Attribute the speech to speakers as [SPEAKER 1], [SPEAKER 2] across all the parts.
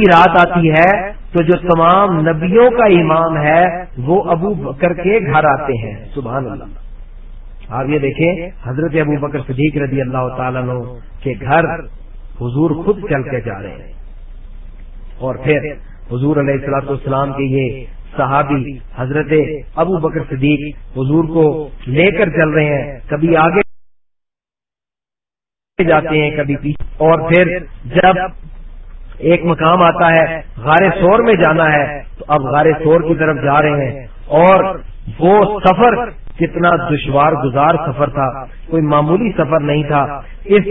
[SPEAKER 1] رات آتی ہے تو جو تمام نبیوں کا امام ہے، وہ ابو بکر کے گھر آتے ہیں۔ سبحان اللہ۔ آپ یہ دیکھیں، حضرت ابو بکر صدیق رضی اللہ تعالیٰ کے گھر حضور خود چل کے جا رہے ہیں۔ اور پھر حضور علیہ السلاط والسلام کے یہ صحابی حضرت ابو بکر صدیق حضور کو لے کر چل رہے ہیں۔ کبھی آگے جاتے ہیں، کبھی پیچھے۔ اور پھر جب ایک مقام آتا ہے، غار سور میں جانا ہے، تو اب غار سور کی طرف جا رہے ہیں۔ اور وہ سفر کتنا دشوار گزار سفر تھا، کوئی معمولی سفر نہیں تھا۔ اس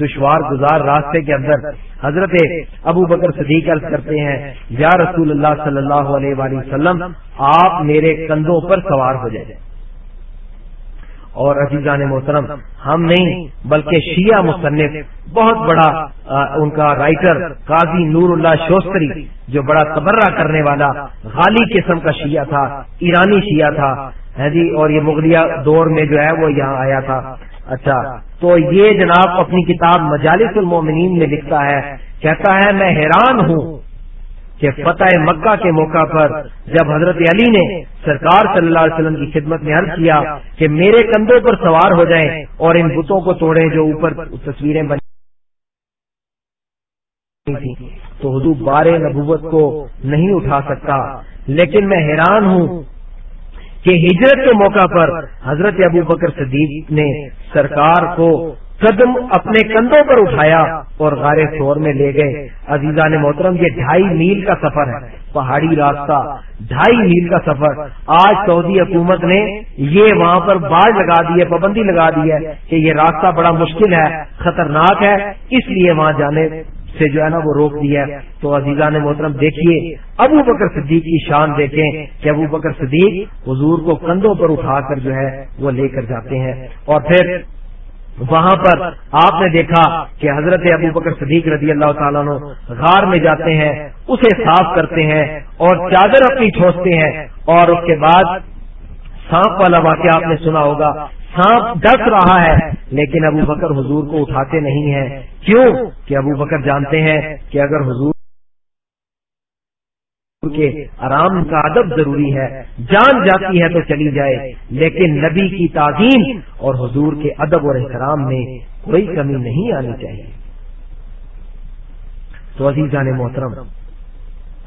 [SPEAKER 1] دشوار گزار راستے کے اندر حضرت ابو بکر صدیق عرض کرتے ہیں، یا رسول اللہ صلی اللہ علیہ وآلہ وسلم، آپ میرے کندھوں پر سوار ہو جائیں اور عزیزان محترم، ہم نہیں، بلکہ شیعہ مصنف، بہت بڑا ان کا رائٹر، قاضی نور اللہ شوستری، جو بڑا تبرہ کرنے والا، غالی قسم کا شیعہ تھا، ایرانی شیعہ تھا ہے جی؟ اور یہ مغلیہ دور میں جو ہے، وہ یہاں آیا تھا۔ اچھا تو یہ جناب اپنی کتاب مجالس المومنین میں لکھتا ہے، کہتا ہے، میں حیران ہوں کہ فتح مکہ کے موقع پر جب حضرت علی نے سرکار صلی اللہ علیہ وسلم کی خدمت میں عرض کیا کہ میرے کندھوں پر سوار ہو جائیں اور ان بتوں کو توڑیں جو اوپر تصویریں بنی تھی تو حضور بار نبوت کو نہیں اٹھا سکتا۔ لیکن میں حیران ہوں کہ ہجرت کے موقع پر حضرت ابو بکر صدیق نے سرکار کو قدم اپنے کندھوں پر اٹھایا اور غار سور میں لے گئے۔ عزیزہ نے محترم، یہ ڈھائی میل کا سفر ہے، پہاڑی راستہ، ڈھائی میل کا سفر۔ آج سعودی حکومت نے یہ وہاں پر باز لگا دی ہے، پابندی لگا دی ہے کہ یہ راستہ بڑا مشکل ہے، خطرناک ہے۔ اس لیے وہاں جانے سے جو ہے نا وہ روک دیا ہے۔ تو عزیزہ نے محترم، دیکھیے، ابو بکر صدیق کی شان دیکھیں کہ ابو بکر صدیق حضور کو کندھوں پر اٹھا کر جو ہے وہ لے کر جاتے ہیں۔ اور پھر وہاں پر آپ نے دیکھا کہ حضرت ابو بکر صدیق رضی اللہ تعالیٰ غار میں جاتے ہیں، اسے صاف کرتے ہیں اور چادر اپنی ٹھوستے ہیں اور اس کے بعد سانپ والا واقعہ آپ نے سنا ہوگا۔ سانپ ڈس رہا ہے، لیکن ابو بکر حضور کو اٹھاتے نہیں ہیں۔ کیوں؟ کہ ابو بکر جانتے ہیں کہ اگر حضور کے آرام کا ادب ضروری ہے۔ جان جاتی ہے تو چلی جائے، لیکن نبی کی تعظیم اور حضور کے ادب اور احترام میں کوئی کمی نہیں آنی چاہیے۔ تو عزیز جانے محترم،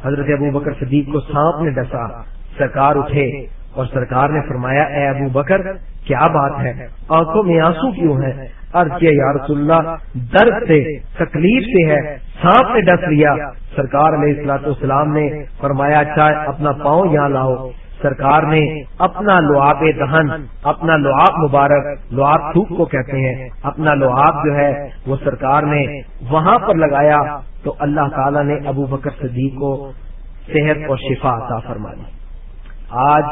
[SPEAKER 1] حضرت ابو بکر صدیق کو سانپ نے ڈسا، سرکار اٹھے۔ اور سرکار نے فرمایا، اے ابو بکر، کیا بات ہے؟ آنکھوں میں آنسو کیوں ہے عرض کیا، یا رسول اللہ، درد سے، تکلیف سے ہے، سانپ نے ڈس لیا. سرکار علیہ السلاط اسلام نے فرمایا اچھا اپنا پاؤں یہاں لاؤ. سرکار نے اپنا لعاب دہن، اپنا لعاب مبارک، لعاب تھوک کو کہتے ہیں، اپنا لعاب جو ہے، وہ سرکار نے وہاں پر لگایا۔ تو اللہ تعالیٰ نے ابو بکر صدیق کو صحت اور شفا عطا فرمائی۔ آج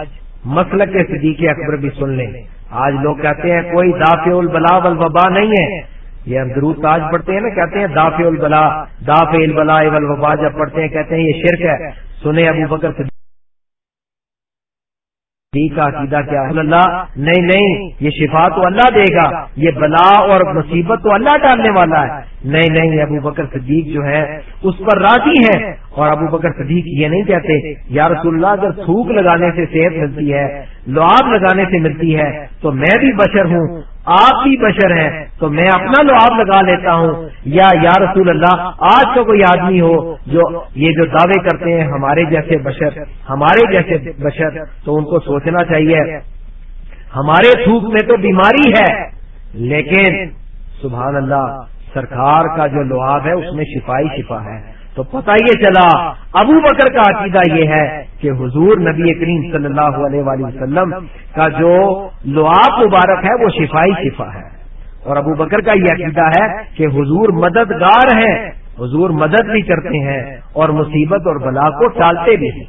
[SPEAKER 1] مسلک کے صدیق اکبر بھی سن لیں۔ آج لوگ کہتے ہیں کوئی دافع البلا والوبا نہیں ہے۔ یہ ہم ضرور تاج پڑھتے ہیں نا، کہتے ہیں دافع البلا دافع البلا والوبا جب پڑھتے ہیں، کہتے ہیں یہ شرک ہے۔ سنے ابو بکر صدیق۔ کا عقیدہ کیا اللہ؟ نہیں نہیں، یہ شفا تو اللہ دے گا، یہ بلا اور مصیبت تو اللہ ڈالنے والا ہے۔ نہیں نہیں ابو بکر صدیق جو ہے، اس پر راضی ہے۔ اور ابو بکر صدیق یہ نہیں کہتے، یا رسول اللہ، اگر تھوک لگانے سے صحت ملتی ہے، لعاب لگانے سے ملتی ہے، تو میں بھی بشر ہوں۔ آپ بھی بشر ہیں، تو میں اپنا لعاب لگا لیتا ہوں۔ یا یا رسول اللہ، آج تو کوئی آدمی ہو جو یہ جو دعوے کرتے ہیں، ہمارے جیسے بشر، ہمارے جیسے بشر، تو ان کو سوچنا چاہیے، ہمارے تھوک میں تو بیماری ہے۔ لیکن، سبحان اللہ، سرکار کا جو لعاب ہے، اس میں شفائی شفا ہے۔ تو پتہ یہ چلا، ابو بکر کا عقیدہ یہ ہے کہ حضور نبی کریم صلی اللہ علیہ وآلہ وسلم کا جو لعاب مبارک ہے، وہ شفائی شفا ہے۔ اور ابو بکر کا یہ عقیدہ ہے کہ حضور مددگار ہیں، حضور مدد بھی کرتے ہیں اور مصیبت اور بلا کو ٹالتے بھی ہیں۔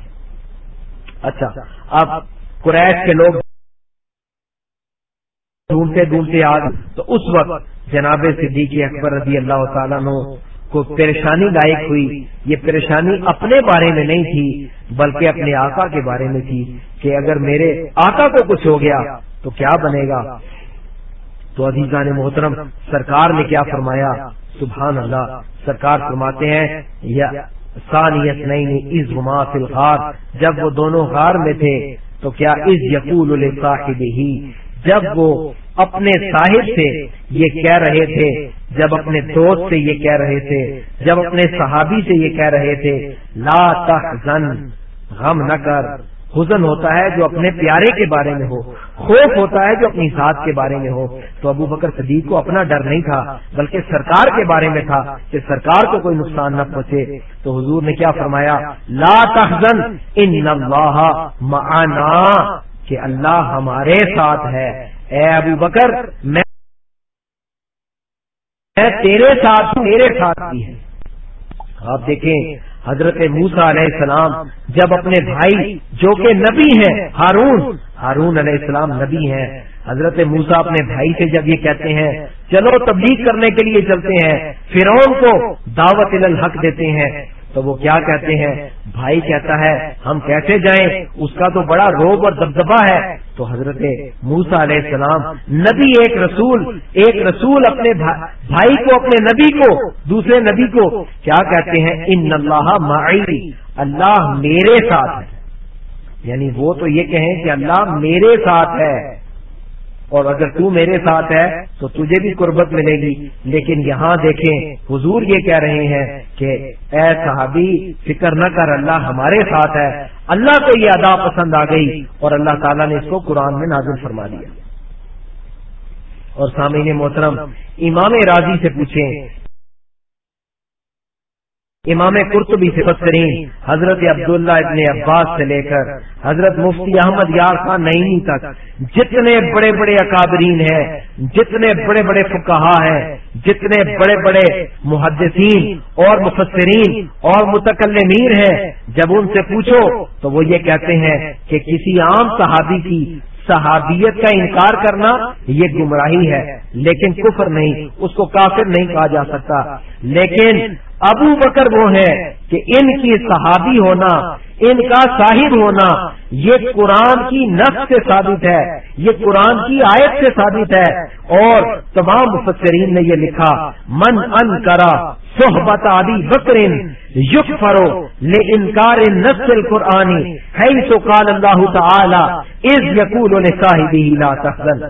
[SPEAKER 1] اچھا اب قریش کے لوگ ڈھونڈتے ڈھونڈتے آ تو اس وقت جناب صدیق اکبر رضی اللہ تعالیٰ کو پریشانی لائق ہوئی۔ یہ پریشانی اپنے بارے میں نہیں تھی، بلکہ اپنے آقا کے بارے میں تھی کہ اگر میرے آقا کو کچھ ہو گیا تو کیا بنے گا؟ تو عزیزان محترم، سرکار نے کیا فرمایا؟ سبحان اللہ، سرکار فرماتے ہیں، یا ثانیت نہیں از ہما فی جب وہ دونوں غار میں تھے تو کیا از یقول صاحب ہی جب وہ اپنے صاحب سے یہ کہہ رہے تھے، جب اپنے دوست سے یہ کہہ رہے تھے، جب اپنے صحابی سے یہ کہہ رہے تھے، لا تحزن، غم نہ کر۔ حزن ہوتا ہے جو اپنے پیارے کے بارے میں ہو، خوف ہوتا ہے جو اپنی ذات کے بارے میں ہو۔ تو ابو بکر صدیق کو اپنا ڈر نہیں تھا، بلکہ سرکار کے بارے میں تھا کہ سرکار کو کوئی نقصان نہ پہنچے۔ تو حضور نے کیا فرمایا؟ لا تحزن، ان اللہ معنا، کہ اللہ ہمارے ساتھ ہے۔ اے ابو بکر، میں تیرے ساتھ میرے ساتھ بھی ہے آپ دیکھیں، حضرت موسا علیہ السلام جب اپنے بھائی جو کہ نبی ہیں، ہارون ہارون علیہ السلام نبی ہیں۔ حضرت موسا اپنے بھائی سے جب یہ کہتے ہیں، چلو تبلیغ کرنے کے لیے چلتے ہیں، فرعون کو دعوت الحق دیتے ہیں۔ تو وہ کیا کہتے ہیں؟ بھائی کہتا ہے، ہم کیسے جائیں؟ اس کا تو بڑا روب اور دبدبا ہے۔ تو حضرت موسا علیہ السلام، نبی ایک رسول ایک رسول اپنے بھائی کو، اپنے نبی کو، دوسرے نبی کو۔ کیا کہتے ہیں؟ ان اللہ معی، اللہ میرے ساتھ ہے۔ یعنی وہ تو یہ کہیں کہ اللہ میرے ساتھ ہے۔ اور اگر تو میرے ساتھ ہے تو تجھے بھی قربت ملے گی۔ لیکن یہاں دیکھیں حضور یہ کہہ رہے ہیں کہ اے صحابی، فکر نہ کر، اللہ ہمارے ساتھ ہے۔ اللہ کو یہ ادا پسند آ گئی اور اللہ تعالیٰ نے اس کو قرآن میں نازل فرما دیا۔ اور سامعین محترم، امام راضی سے پوچھیں امام قرطبی سے بسرین حضرت عبداللہ ابن عباس سے لے کر حضرت مفتی احمد یار خان نئی تک، جتنے بڑے بڑے اکابرین ہیں، جتنے بڑے بڑے فکہ ہیں، جتنے بڑے بڑے محدثین اور مفسرین اور متکلمین ہیں، جب ان سے پوچھو تو وہ یہ کہتے ہیں کہ کسی عام صحابی کی صحابیت کا انکار کرنا یہ گمراہی ہے، لیکن کفر نہیں، اس کو کافر نہیں کہا جا سکتا۔ لیکن ابو بکر وہ ہے کہ ان کی صحابی ہونا ان کا صاحب ہونا، یہ قرآن کی نفس سے ثابت ہے، یہ قرآن کی آیت سے ثابت ہے، اور تمام مفسرین نے یہ لکھا، من ان کرا صحبت ابی بکرین یق فرو لے انکار نسل قرآنی ہے تو کال اللہ تعالی از یقول صاحبی لا تحزن.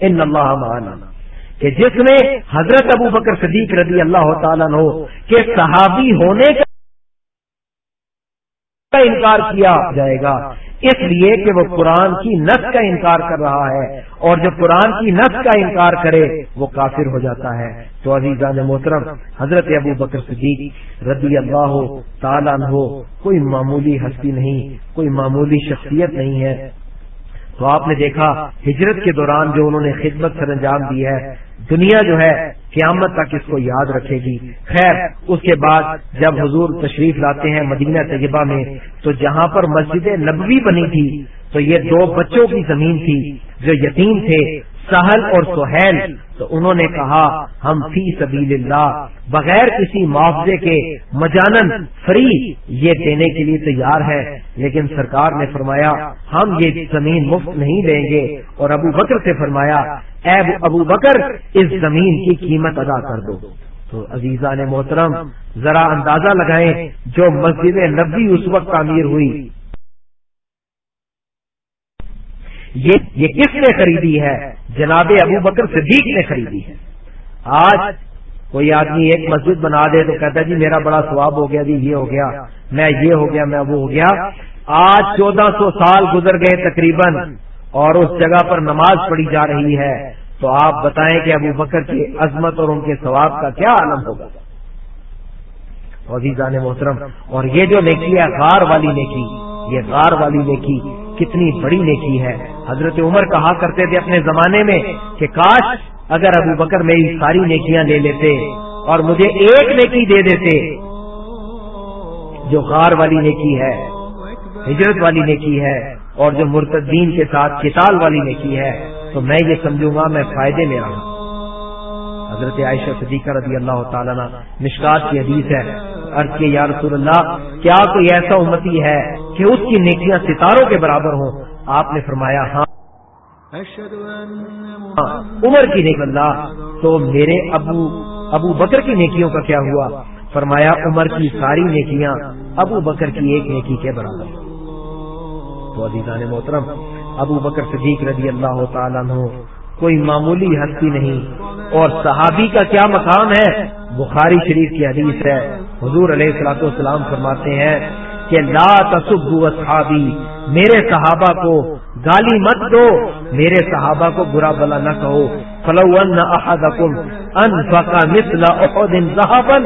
[SPEAKER 1] ان اللہ معنا. کہ جس نے حضرت ابو بکر صدیق رضی اللہ تعالیٰ ہو کہ صحابی ہونے کا کا انکار کیا جائے گا۔ اس لیے کہ وہ قرآن کی نس کا انکار کر رہا ہے۔ اور جو قرآن کی نس کا انکار کرے، وہ کافر ہو جاتا ہے۔ تو عزیزان محترم، حضرت ابو بکر صدیق رضی اللہ ہو تعالیٰ ہو کوئی معمولی ہستی نہیں، کوئی معمولی شخصیت نہیں ہے۔ تو آپ نے دیکھا ہجرت کے دوران جو انہوں نے خدمت سر انجام دی ہے، دنیا جو ہے قیامت تک اس کو یاد رکھے گی۔ خیر، اس کے بعد جب حضور تشریف لاتے ہیں مدینہ طیبہ میں، تو جہاں پر مسجد نبوی بنی تھی، تو یہ دو بچوں کی زمین تھی جو یتیم تھے۔ سہل اور سہیل۔ تو انہوں نے کہا، ہم فی سبیل اللہ بغیر کسی معاوضے کے مجانن فری یہ دینے کے لیے تیار ہے لیکن سرکار نے فرمایا، ہم یہ زمین مفت نہیں دیں گے۔ اور ابو بکر سے فرمایا، اے ابو بکر، اس زمین کی قیمت ادا کر دو۔ تو عزیزہ نے محترم، ذرا اندازہ لگائیں، جو مسجد نبی اس وقت تعمیر ہوئی۔ یہ کس نے خریدی ہے؟ جناب ابو بکر صدیق نے خریدی ہے۔ آج کوئی آدمی ایک مسجد بنا دے تو کہتا ہے جی میرا بڑا ثواب ہو گیا جی یہ ہو گیا، میں یہ ہو گیا، میں وہ ہو گیا۔ آج چودہ سو سال گزر گئے تقریباً اور اس جگہ پر نماز پڑھی جا رہی ہے۔ تو آپ بتائیں کہ ابو بکر کی عظمت اور ان کے ثواب کا کیا عالم ہوگا؟ عزیزان محترم، اور یہ جو نیکی ہے، غار والی نیکی، یہ غار والی نیکی کتنی بڑی نیکی ہے۔ حضرت عمر کہا کرتے تھے اپنے زمانے میں کہ کاش اگر ابو بکر میری ساری نیکیاں لے لیتے اور مجھے ایک نیکی دے دیتے۔ جو غار والی نیکی ہے، ہجرت والی نیکی ہے، اور جو مرتدین کے ساتھ کتال والی نیکی ہے، تو میں یہ سمجھوں گا، میں فائدے میں آؤں حضرت عائشہ صدیقہ رضی اللہ تعالیٰ مشکات کی حدیث ہے عرض کے یا رسول اللہ کیا کوئی ایسا امتی ہے کہ اس کی نیکیاں ستاروں کے برابر ہوں؟ آپ نے فرمایا ہاں۔ عمر کی نیک اللہ۔ تو میرے ابو ابو بکر کی نیکیوں کا کیا ہوا؟ فرمایا عمر کی ساری نیکیاں ابو بکر کی ایک نیکی کے برابر تو عزیزان محترم ابو بکر صدیق رضی اللہ تعالیٰ عنہ کوئی معمولی ہستی نہیں۔ اور صحابی کا کیا مقام ہے؟ بخاری شریف کی حدیث ہے۔ حضور علیہ السلاط والسلام فرماتے ہیں کہ لا تصب اصحابی، میرے صحابہ کو گالی مت دو، میرے صحابہ کو برا بلا نہ کہو۔ فلو ان احدکم انفقا مثل احد ذهبا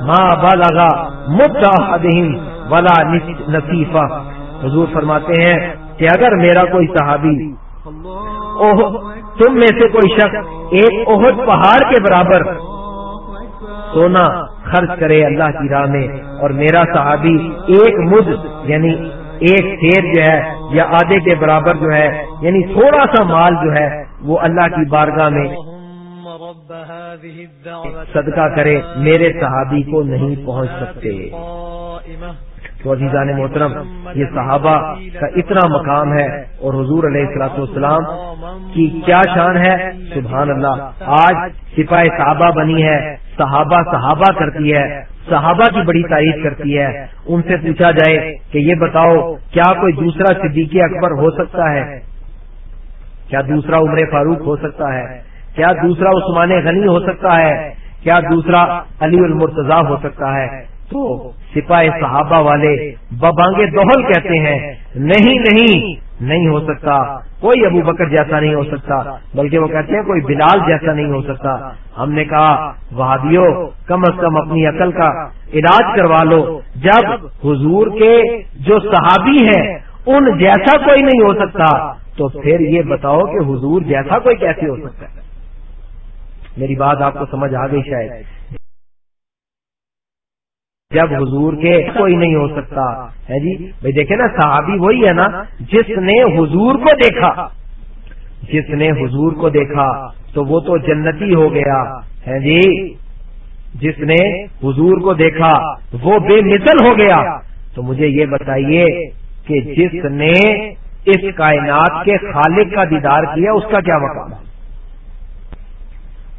[SPEAKER 1] ما بلغ مد احدهم ولا نصیفا حضور فرماتے ہیں کہ اگر میرا کوئی صحابی تم میں سے کوئی شخص ایک عہد پہاڑ کے برابر سونا خرچ کرے اللہ کی راہ میں اور میرا صحابی ایک مد یعنی ایک شیر جو ہے، یا آدھے کے برابر جو ہے یعنی تھوڑا سا مال جو ہے، وہ اللہ کی بارگاہ میں صدقہ کرے، میرے صحابی کو نہیں پہنچ سکتے۔ تو عزیزان محترم، یہ صحابہ کا اتنا مقام ہے اور حضور علیہ السلاط والسلام کی کیا شان ہے؟ سبحان اللہ۔ آج سپاہی صحابہ بنی ہے، صحابہ صحابہ کرتی ہے، صحابہ کی بڑی تعریف کرتی ہے۔ ان سے پوچھا جائے کہ یہ بتاؤ، کیا کوئی دوسرا صدیق اکبر ہو سکتا ہے؟ کیا دوسرا عمر فاروق ہو سکتا ہے؟ کیا دوسرا عثمان غنی ہو سکتا ہے؟ کیا دوسرا علی المرتضی ہو سکتا ہے؟ تو سپاہی صحابہ والے ببانگے دوہل کہتے ہیں، نہیں نہیں نہیں ہو سکتا۔ کوئی ابو بکر جیسا نہیں ہو سکتا، بلکہ وہ کہتے ہیں کوئی بلال جیسا نہیں ہو سکتا۔ ہم نے کہا وہابیوں کم از کم اپنی عقل کا علاج کروا لو۔ جب حضور کے جو صحابی ہیں، ان جیسا کوئی نہیں ہو سکتا۔ تو پھر یہ بتاؤ کہ حضور جیسا کوئی کیسے ہو سکتا ہے؟ میری بات آپ کو سمجھ آ گئی شاید۔ جب حضور کے کوئی نہیں ہو سکتا۔ ہے جی؟ بھائی دیکھیں نا، صحابی وہی ہے نا، جس نے حضور کو دیکھا۔ جس نے حضور کو دیکھا، تو وہ تو جنتی ہو گیا۔ ہے جی؟ جس نے حضور کو دیکھا، وہ بے مثل ہو گیا۔ تو مجھے یہ بتائیے کہ جس نے اس کائنات کے خالق کا دیدار کیا، اس کا کیا مقام ہے؟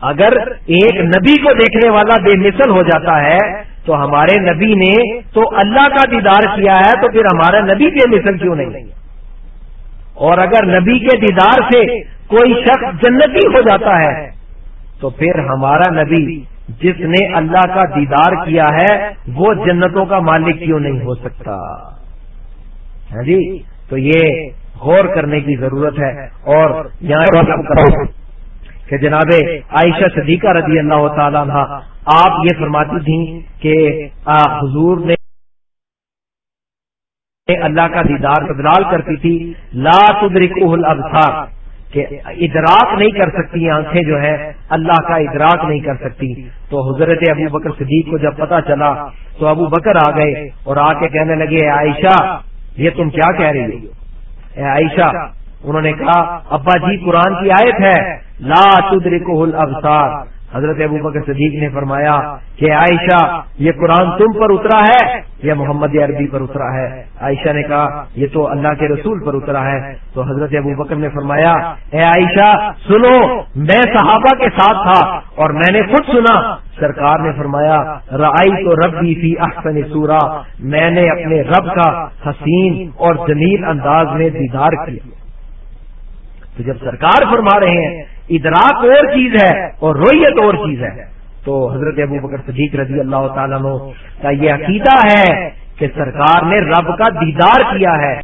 [SPEAKER 1] اگر ایک نبی کو دیکھنے والا بے مثل ہو جاتا ہے تو ہمارے نبی نے تو اللہ کا دیدار کیا ہے تو پھر ہمارا نبی بے مثل کیوں نہیں؟ اور اگر نبی کے دیدار سے کوئی شخص جنتی ہو جاتا ہے، تو پھر ہمارا نبی جس نے اللہ کا دیدار کیا ہے، وہ جنتوں کا مالک کیوں نہیں ہو سکتا؟ ہاں جی؟ تو یہ غور کرنے کی ضرورت ہے اور یہاں کہ جناب عائشہ صدیقہ رضی اللہ تعالیٰ عنہ، آپ یہ فرماتی تھیں کہ حضور نے اللہ کا دیدار بدلال کرتی تھی، لا تدرکہ الابصار، کہ ادراک نہیں کر سکتی آنکھیں جو ہے اللہ کا ادراک نہیں کر سکتی۔ تو حضرت ابو بکر صدیق کو جب پتا چلا، تو ابو بکر آ گئے اور آ کے کہنے لگے عائشہ، یہ تم کیا کہہ رہی ہو؟ عائشہ انہوں نے کہا، ابا جی قرآن کی آیت ہے، لا تدرکہ الابصار۔ حضرت ابو بکر صدیق نے فرمایا کہ عائشہ، یہ قرآن تم پر اترا ہے، یا محمد عربی پر اترا ہے؟ عائشہ نے کہا، یہ تو اللہ کے رسول پر اترا ہے۔ تو حضرت ابو بکر نے فرمایا، اے عائشہ، سنو، میں صحابہ کے ساتھ تھا اور میں نے خود سنا۔ سرکار نے فرمایا رائی تو ربی فی احسن سورا میں نے اپنے رب کا حسین اور جمیل انداز میں دیدار کیا۔ تو جب سرکار فرما رہے ہیں، ادراک اور چیز ہے اور رویت اور چیز ہے، تو حضرت ابو بکر صدیق رضی اللہ تعالیٰ کا یہ عقیدہ ہے کہ سرکار نے رب کا دیدار کیا ہے۔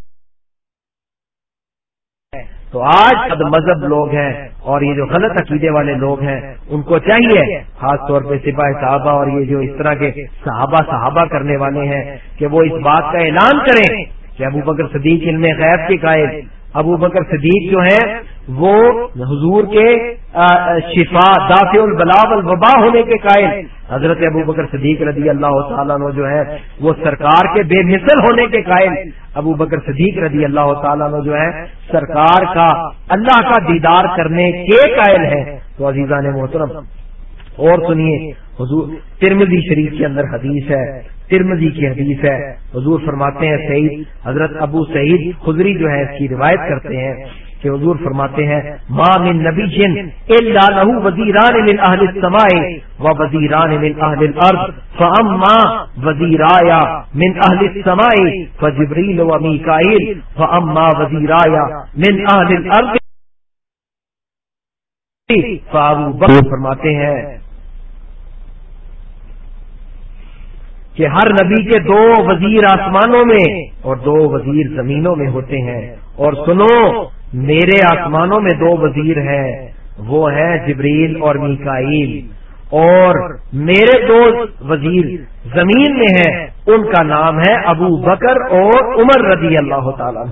[SPEAKER 1] تو آج اب مذہب لوگ ہیں اور یہ جو غلط عقیدے والے لوگ ہیں، ان کو چاہیے، خاص طور پہ سپاہی صحابہ اور یہ جو اس طرح کے صحابہ صحابہ کرنے والے ہیں، کہ وہ اس بات کا اعلان کریں کہ ابو بکر صدیق ان میں غیب کے قائد ابو بکر صدیق جو ہیں، وہ حضور کے شفا، دافع البلا الوبا ہونے کے قائل۔ حضرت ابو بکر صدیق رضی اللہ تعالیٰ جو ہے وہ سرکار کے بے مثل ہونے کے قائل۔ ابو بکر صدیق رضی اللہ تعالیٰ جو ہے سرکار کا، اللہ کا دیدار کرنے کے قائل ہے تو عزیزہ نے محترم اور سنیے، حضور ترمزی شریف کے اندر حدیث ہے ترمزی کی حدیث ہے۔ حضور فرماتے ہیں، سعید، حضرت ابو سعید خزری جو ہے اس کی روایت کرتے ہیں کہ حضور فرماتے ہیں ماں من نبی جن اللہ وزیران من اہل السماء و وزیران من اہل الارض فاما وزیرایا من اہل السماء فجبریل و میکائیل فاما وزیرایا من اہل الارض فابو بکر فرماتے ہیں کہ ہر نبی کے دو وزیر آسمانوں میں اور دو وزیر زمینوں میں ہوتے ہیں۔ اور سنو، میرے آسمانوں میں دو وزیر ہیں، وہ ہیں جبریل اور میکائیل۔ اور میرے دو وزیر زمین میں ہیں، ان کا نام ہے ابو بکر اور عمر رضی اللہ تعالیٰ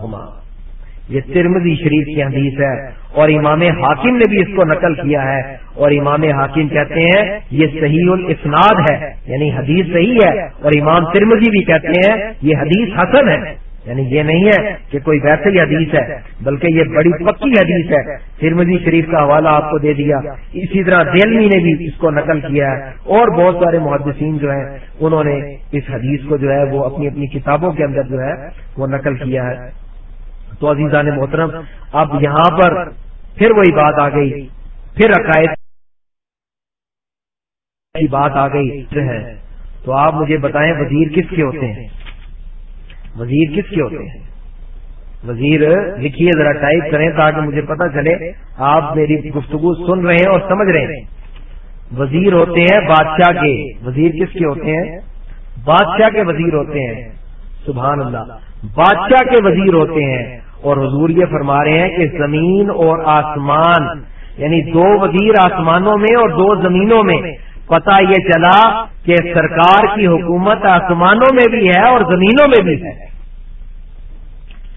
[SPEAKER 1] یہ ترمزی شریف کی حدیث ہے اور امام حاکم نے بھی اس کو نقل کیا ہے اور امام حاکم کہتے ہیں یہ صحیح الاسناد ہے یعنی حدیث صحیح ہے، اور امام ترمزی بھی کہتے ہیں یہ حدیث حسن ہے۔ یعنی یہ نہیں ہے کہ کوئی ویسے ہی حدیث ہے، بلکہ یہ بڑی پکی حدیث ہے۔ ترمزی شریف کا حوالہ آپ کو دے دیا۔ اسی طرح دلمی نے بھی اس کو نقل کیا ہے۔ اور بہت سارے محدثین جو ہیں، انہوں نے اس حدیث کو جو ہے وہ اپنی اپنی کتابوں کے اندر جو ہے وہ نقل کیا ہے۔ تو عزیزان محترم، اب یہاں پر پھر وہی بات آ گئی۔ پھر عقائد کی بات آ گئی۔ ہے۔ تو آپ مجھے بتائیں، وزیر کس کے ہوتے ہیں؟ وزیر کس کے ہوتے ہیں؟ وزیر، لکھیے ذرا ٹائپ کریں تاکہ مجھے پتا چلے۔ آپ میری گفتگو سن رہے ہیں اور سمجھ رہے ہیں۔ وزیر ہوتے ہیں بادشاہ کے۔ وزیر کس کے ہوتے ہیں؟ بادشاہ کے وزیر ہوتے ہیں۔ سبحان اللہ۔ بادشاہ کے وزیر ہوتے ہیں۔ اور حضور یہ فرما رہے ہیں کہ زمین اور آسمان یعنی دو وزیر آسمانوں میں اور دو زمینوں میں پتا یہ چلا کہ سرکار کی حکومت آسمانوں میں بھی ہے اور زمینوں میں بھی ہے۔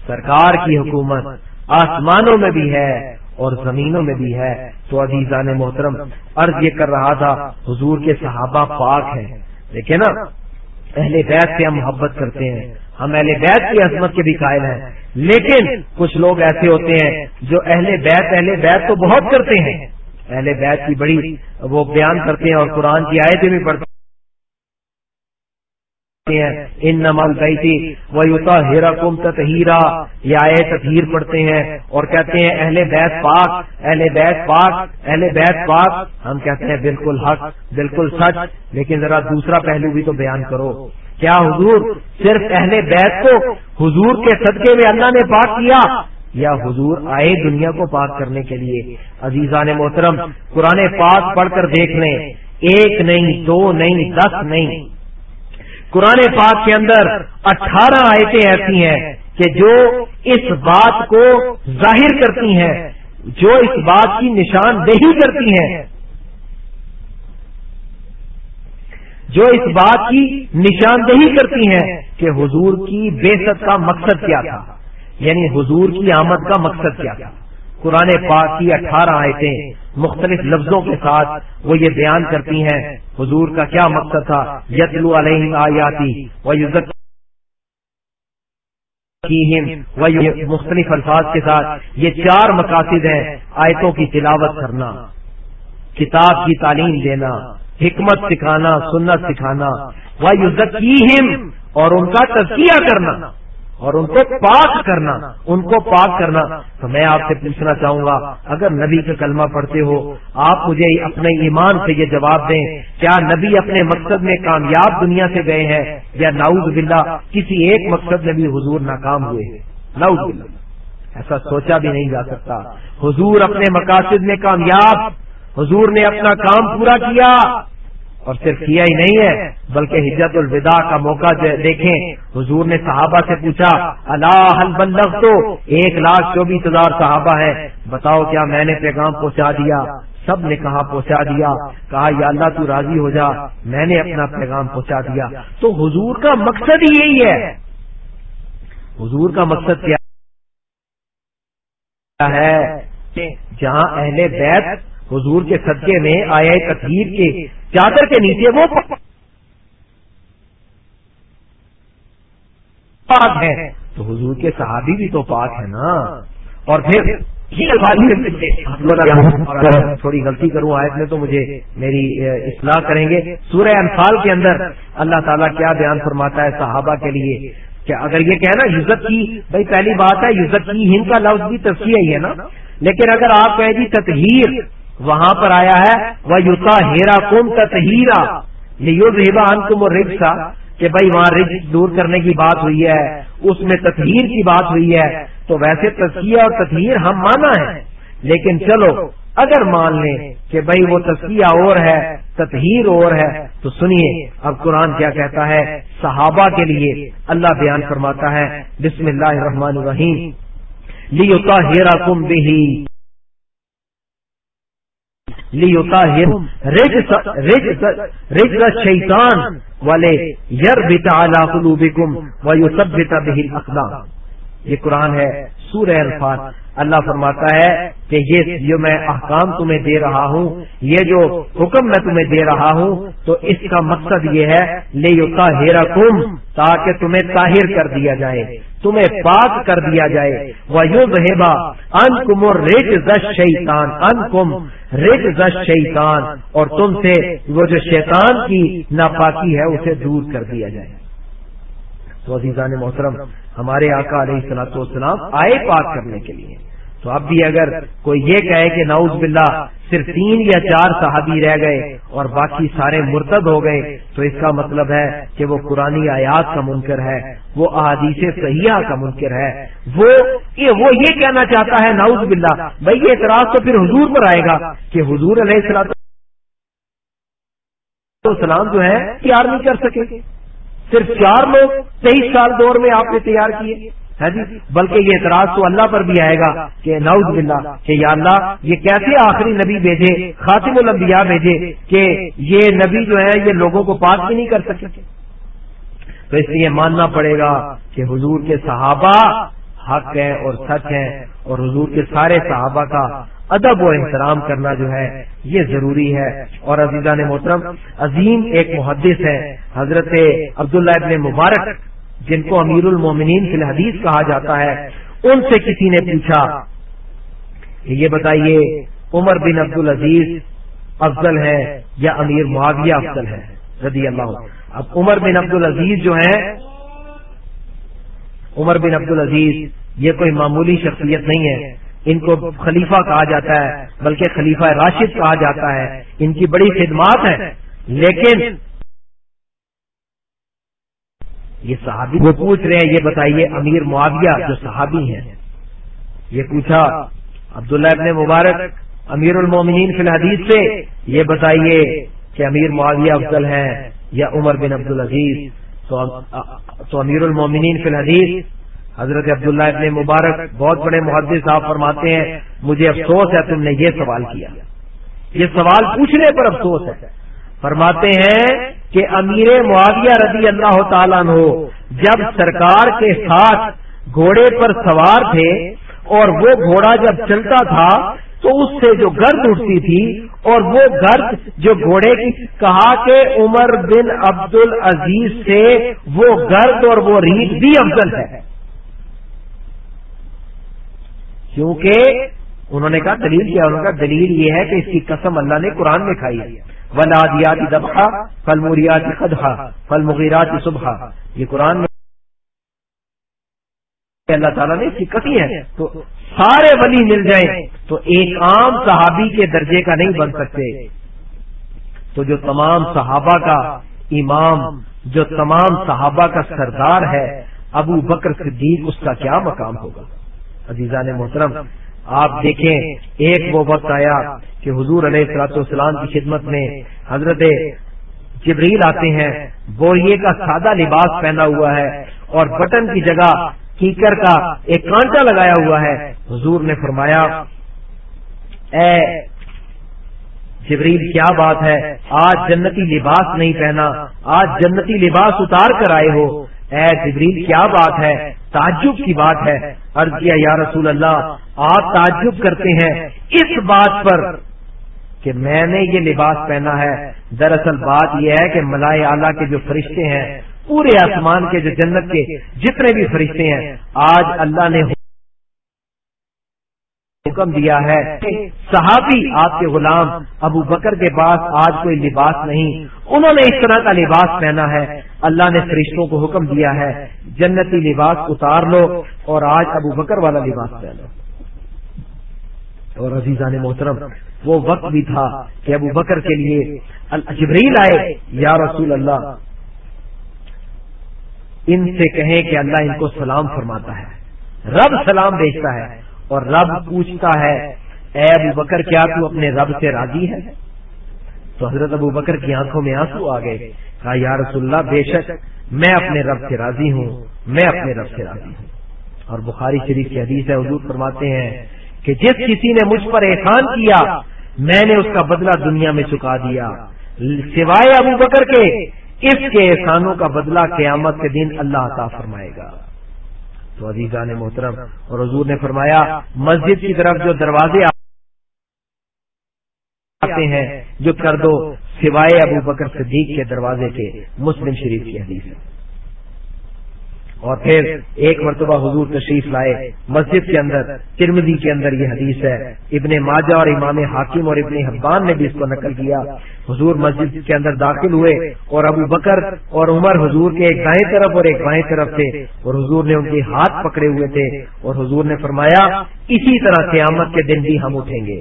[SPEAKER 1] سرکار کی حکومت آسمانوں میں بھی ہے اور زمینوں میں بھی ہے۔ تو عزیزان محترم، عرض یہ کر رہا تھا، حضور کے صحابہ پاک ہیں۔ دیکھیں نا، اہل بیت سے ہم محبت کرتے ہیں۔ ہم اہل بیت کی عظمت کے بھی قائل ہیں۔ لیکن کچھ لوگ ایسے ہوتے ہیں جو اہل بیت اہل بیت تو بہت کرتے ہیں۔ اہل بیت کی بڑی وہ بیان کرتے ہیں اور قرآن کی آیتیں بھی پڑھتے ہیں۔ ان نمل بیتی ویوتا ہیرا کم تہیرا یہ آئے تطہیر پڑھتے ہیں اور کہتے ہیں اہل بیت پاک، اہل بیت پاک، اہل بیت پاک۔ ہم کہتے ہیں بالکل حق، بالکل سچ، لیکن ذرا دوسرا پہلو بھی تو بیان کرو۔ کیا حضور صرف اہل بیت کو حضور کے صدقے میں اللہ نے پاک کیا یا حضور آئے دنیا کو پاک کرنے کے لیے؟ عزیزان محترم، قرآن پاک پڑھ کر دیکھ لیں۔ ایک نہیں، دو نہیں، دس نہیں۔ قرآن پاک کے اندر اٹھارہ آیتیں ایسی ہیں کہ جو اس بات کو ظاہر کرتی ہیں، جو اس بات کی نشاندہی کرتی ہیں۔ جو اس بات کی نشاندہی کرتی ہیں کہ حضور کی بے کا مقصد کیا تھا یعنی حضور کی آمد کا مقصد کیا تھا۔ قرآن پاک کی اٹھارہ آیتیں مختلف لفظوں کے ساتھ وہ یہ بیان کرتی ہیں، حضور کا کیا مقصد تھا؟ یتلو علیہ آیاتی وہ مختلف الفاظ کے ساتھ یہ چار مقاصد ہیں، آیتوں کی تلاوت کرنا، کتاب کی تعلیم دینا۔ حکمت سکھانا، سنت سکھانا۔ وہ اور ان کا تزکیہ کرنا۔ اور ان کو پاک کرنا، ان کو پاک کرنا۔ تو میں آپ سے پوچھنا چاہوں گا، اگر نبی کا کلمہ پڑھتے ہو، آپ مجھے اپنے ایمان سے یہ جواب دیں، کیا نبی اپنے مقصد میں کامیاب دنیا سے گئے ہیں، یا ناؤز بلّہ کسی ایک مقصد میں بھی حضور ناکام ہوئے ہیں؟ ناؤز بلّہ ایسا سوچا بھی نہیں جا سکتا۔ حضور اپنے مقاصد میں کامیاب حضور نے اپنا کام پورا کیا اور صرف کیا ہی نہیں ہے، بلکہ حجت الوداع کا موقع دیکھیں، حضور نے صحابہ سے پوچھا، اللہ بلغ تو ایک لاکھ چوبیس ہزار صحابہ ہیں۔ بتاؤ کیا میں نے پیغام پہنچا دیا؟ سب نے کہا، پہنچا دیا۔ کہا، یا اللہ تو راضی ہو جا، میں نے اپنا پیغام پہنچا دیا۔ تو حضور کا مقصد ہی یہی ہے۔ حضور کا مقصد کیا ہے؟ جہاں اہل بیت حضور کے صدقے میں آیا تطہیر کے چادر کے نیچے وہ پاک ہے تو حضور کے صحابی بھی تو پاک ہے نا۔ اور پھر تھوڑی غلطی کروں آیت میں تو مجھے میری اصلاح کریں گے۔ سورہ انفال کے اندر اللہ تعالیٰ کیا بیان فرماتا ہے صحابہ کے لیے کہ اگر یہ کہنا یوزت کی، بھائی پہلی بات ہے یوزت کی ہند کا لفظ بھی تصویر ہی ہے نا۔ لیکن اگر آپ کہیں جی تطہیر وہاں پر آیا ہے وہ یوتا ہیرا کم تطہیرا یہ ہیبا ان کم اور رکشا کہ بھائی وہاں رج دور کرنے کی بات ہوئی ہے، اس میں تطہیر کی بات ہوئی ہے۔ تو ویسے تصویر اور تطہیر ہم مانا ہے۔ لیکن چلو، اگر مان لیں کہ بھائی وہ تصویہ اور ہے، تطہیر اور ہے، تو سنیے، اب قرآن کیا کہتا ہے؟ صحابہ کے لیے اللہ بیان فرماتا ہے۔ بسم اللہ الرحمن الرحیم۔ لیوتا ہیرا کم بھی شیطان والے یر بتا قلوبکم ویثبت به الاقدام یہ قرآن ہے سورہ الفاظ اللہ فرماتا ہے کہ یہ جو میں احکام تمہیں دے رہا ہوں، یہ جو حکم میں تمہیں دے رہا ہوں، تو اس کا مقصد یہ ہے لے یوتا ہیرا کم تاکہ تمہیں طاہر کر دیا جائے، تمہیں پاک کر دیا جائے۔ وہ یو بہبا ان کم اور ریٹ زش شیطان ان کم ریٹ زش شیطان اور تم سے وہ جو شیطان کی ناپاکی ہے، اسے دور کر دیا جائے۔ تو عزیزان محترم، ہمارے آقا علیہ صلاحت والسلام آئے پاک کرنے کے لیے۔ تو اب بھی اگر کوئی یہ کہے کہ ناؤز باللہ صرف تین یا چار صحابی رہ گئے اور باقی سارے مرتد ہو گئے، تو اس کا مطلب ہے کہ وہ پرانی آیات کا منکر ہے، وہ احادیث سیاح کا منکر ہے۔ وہ وہ یہ کہنا چاہتا ہے ناؤز باللہ بھائی یہ اعتراض تو پھر حضور پر آئے گا کہ حضور علیہ السلام السلام جو ہے تیار نہیں کر سکے۔ صرف چار لوگ تیئیس سال دور میں آپ نے تیار کیے۔ ہے جی؟ بلکہ یہ اعتراض تو اللہ پر بھی آئے گا کہ نعوذ باللہ، کہ یا اللہ، یہ کیسے آخری نبی بھیجے، خاتم الانبیاء بھیجے کہ یہ نبی جو ہے، یہ لوگوں کو پاس بھی نہیں کر سکے۔ تو اس لیے ماننا پڑے گا کہ حضور کے صحابہ حق ہیں اور سچ ہیں اور حضور کے سارے صحابہ کا ادب و احترام کرنا جو ہے، یہ ضروری ہے۔ اور عزیزہ نے محترم، عظیم ایک محدث ہے، حضرت عبداللہ ابن مبارک، جن کو امیر المومنین فی الحدیث کہا جاتا ہے۔ ان سے کسی نے پوچھا، کہ یہ بتائیے، عمر بن عبد العزیز افضل ہے یا امیر معاویہ افضل ہے؟ رضی اللہ اب عمر بن عبد العزیز جو ہے عمر بن عبد العزیز یہ کوئی معمولی شخصیت نہیں ہے۔ ان کو خلیفہ کہا جاتا ہے، بلکہ خلیفہ راشد کہا جاتا ہے۔ ان کی بڑی خدمات ہیں۔ لیکن یہ صحابی وہ پوچھ رہے ہیں، یہ بتائیے امیر معاویہ جو صحابی ہیں۔ یہ پوچھا، عبداللہ ابن مبارک، امیر المومنین فی الحدیث سے یہ بتائیے کہ امیر معاویہ افضل ہیں یا عمر بن عبد العزیز تو امیر المومنین فی الحدیث حضرت عبداللہ ابن مبارک بہت بڑے محدث صاحب فرماتے ہیں، مجھے افسوس ہے، تم نے یہ سوال کیا۔ یہ سوال پوچھنے پر افسوس ہے۔ فرماتے ہیں کہ امیر معاویہ رضی اللہ تعالیٰ ہو جب سرکار کے ساتھ گھوڑے پر سوار تھے اور وہ گھوڑا جب چلتا تھا، تو اس سے جو گرد اٹھتی تھی اور وہ گرد جو گھوڑے کی، کہا کہ عمر بن عبد العزیز سے وہ گرد اور وہ ریت بھی افضل ہے۔ کیونکہ انہوں نے کہا دلیل کیا؟ انہوں نے کہا دلیل یہ ہے کہ اس کی قسم اللہ نے قرآن میں کھائی ہے۔ ولادیات دبا فل مریات خدہ فل مغیرات صبح یہ قرآن میں اللہ تعالیٰ نے اس کی کسی ہے۔ تو سارے ولی مل جائیں تو ایک عام صحابی کے درجے کا نہیں بن سکتے۔ تو جو تمام صحابہ کا امام، جو تمام صحابہ کا سردار ہے، ابو بکر صدیق، اس کا کیا مقام ہوگا؟ عزیزان محترم، آپ دیکھیں، ایک وہ وقت آیا کہ حضور علیہ السلاط والسلام کی خدمت میں حضرت جبریل آتے ہیں بوریے کا سادہ لباس پہنا ہوا ہے اور بٹن کی جگہ کیکر کا ایک کانٹا لگایا ہوا ہے۔ حضور نے فرمایا، اے جبریل، کیا بات ہے؟ آج جنتی لباس نہیں پہنا، آج جنتی لباس اتار کر آئے ہو۔ اے جبریل، کیا بات ہے؟ تعجب کی بات ہے۔ عرض کیا، یا رسول اللہ، آپ تعجب کرتے ہیں اس بات پر کہ میں نے یہ لباس پہنا ہے. دراصل بات یہ ہے کہ ملائے اعلیٰ کے جو فرشتے ہیں، پورے آسمان کے، جو جنت کے جتنے بھی فرشتے ہیں، آج اللہ نے حکم دیا ہے صحابی آپ کے غلام ابو بکر کے پاس آج کوئی لباس نہیں۔ انہوں نے اس طرح کا لباس پہنا ہے۔ اللہ نے فرشتوں کو حکم دیا ہے، جنتی لباس اتار لو اور آج ابو بکر والا لباس پہنو۔ اور عزیزان محترم، وہ وقت بھی تھا کہ ابو بکر کے لیے جبریل آئے۔ یا رسول اللہ، ان سے کہیں کہ اللہ ان کو سلام فرماتا ہے۔ رب سلام بھیجتا ہے۔ اور رب پوچھتا ہے، اے ابو بکر، کیا تو اپنے رب سے راضی ہے? تو حضرت ابو بکر کی آنکھوں میں آنسو آ گئے، کہا، یا رسول اللہ، بے شک میں اپنے رب سے راضی ہوں، میں اپنے رب سے راضی ہوں. اور بخاری شریف کی حدیث ہے، حضور فرماتے ہیں کہ جس کسی نے مجھ پر احسان کیا، میں نے اس کا بدلہ دنیا میں چکا دیا۔ سوائے ابو بکر کے، اس کے احسانوں کا بدلہ قیامت کے دن اللہ عطا فرمائے گا۔ تو عزیزان محترم اور حضور نے فرمایا، مسجد کی طرف جو دروازے آتے ہیں، جو کر دو، سوائے ابو بکر صدیق کے دروازے کے، مسلم شریف کی حدیث ہے۔ اور پھر ایک مرتبہ حضور تشریف لائے، مسجد کے اندر ترمدی کے اندر یہ حدیث ہے، ابن ماجہ اور امام حاکم اور ابن حبان نے بھی اس کو نقل کیا۔ حضور مسجد کے اندر داخل ہوئے اور ابو بکر اور عمر حضور کے ایک دائیں طرف اور ایک بائیں طرف تھے اور حضور نے ان کے ہاتھ پکڑے ہوئے تھے اور حضور نے فرمایا، اسی طرح قیامت کے دن بھی ہم اٹھیں گے۔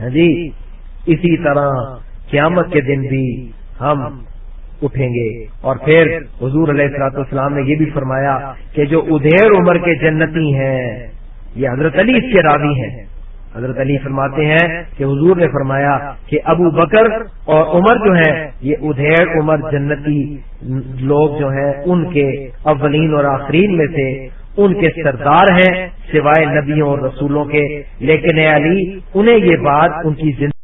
[SPEAKER 1] ہاں جی اسی طرح قیامت کے دن بھی ہم اٹھیں گے۔ اور پھر حضور علیہ السلاط والسلام نے یہ بھی فرمایا کہ جو ادھیر عمر کے جنتی ہیں، یہ حضرت علی اس کے راوی ہیں۔ حضرت علی فرماتے ہیں کہ حضور نے فرمایا کہ ابو بکر اور عمر جو ہیں، یہ ادھیر عمر جنتی لوگ جو ہیں، ان کے اولین اور آخرین میں سے ان کے سردار ہیں، سوائے نبیوں اور رسولوں کے۔ لیکن علی، انہیں یہ بات ان کی زندگی